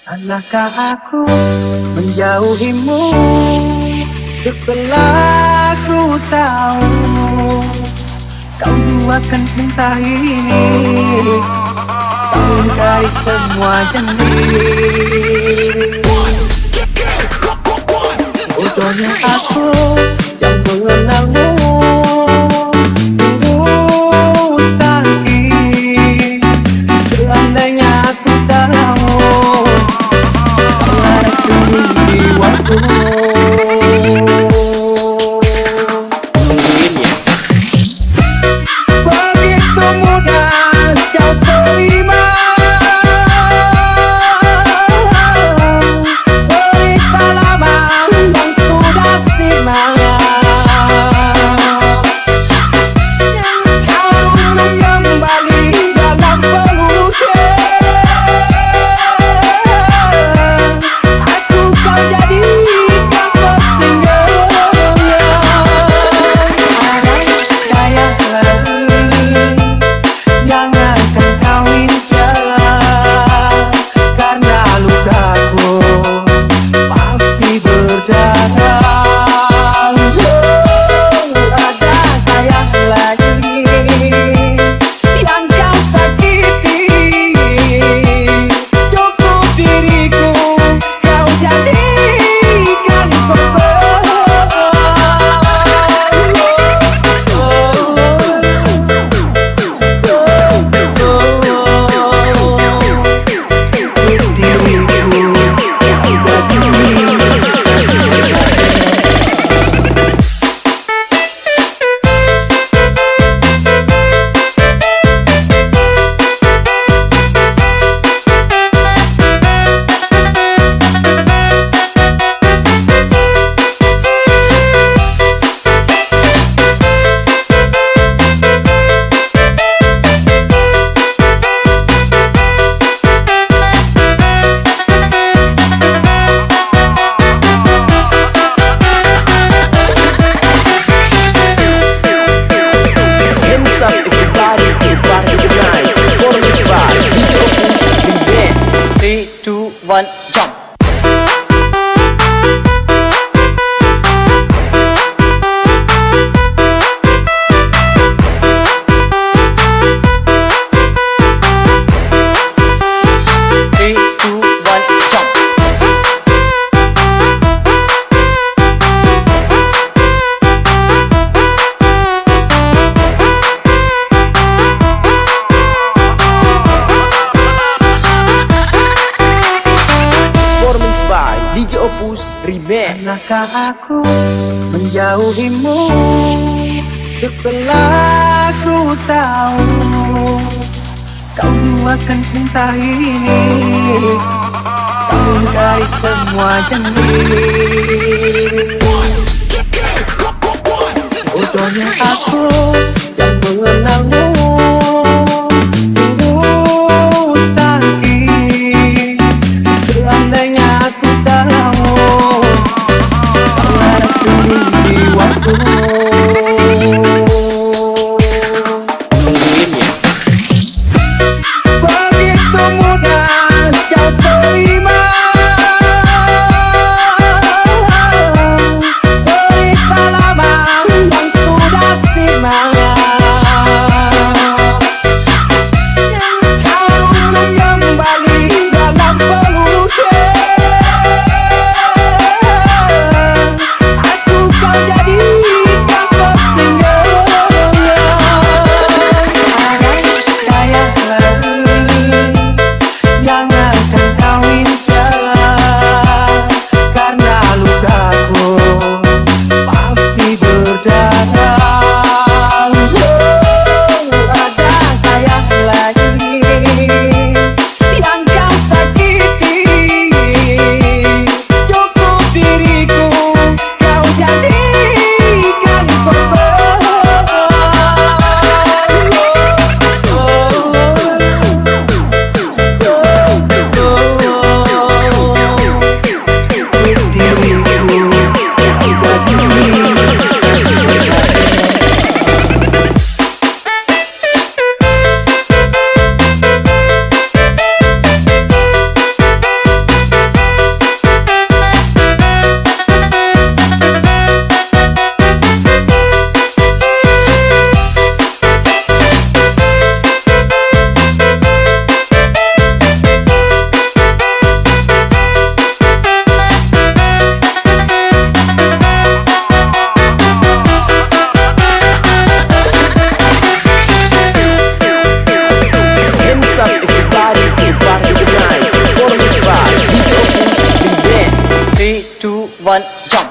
Salahkah aku menjauhimu Setelah ku tahu? Kau akan cinta ini Kau ingkari semua janji Bodohnya aku one, Pernahkah aku menjauhimu Setelah aku tahu Kau akan cinta ini? Kau ingkari semua janji Bodohnya aku One jump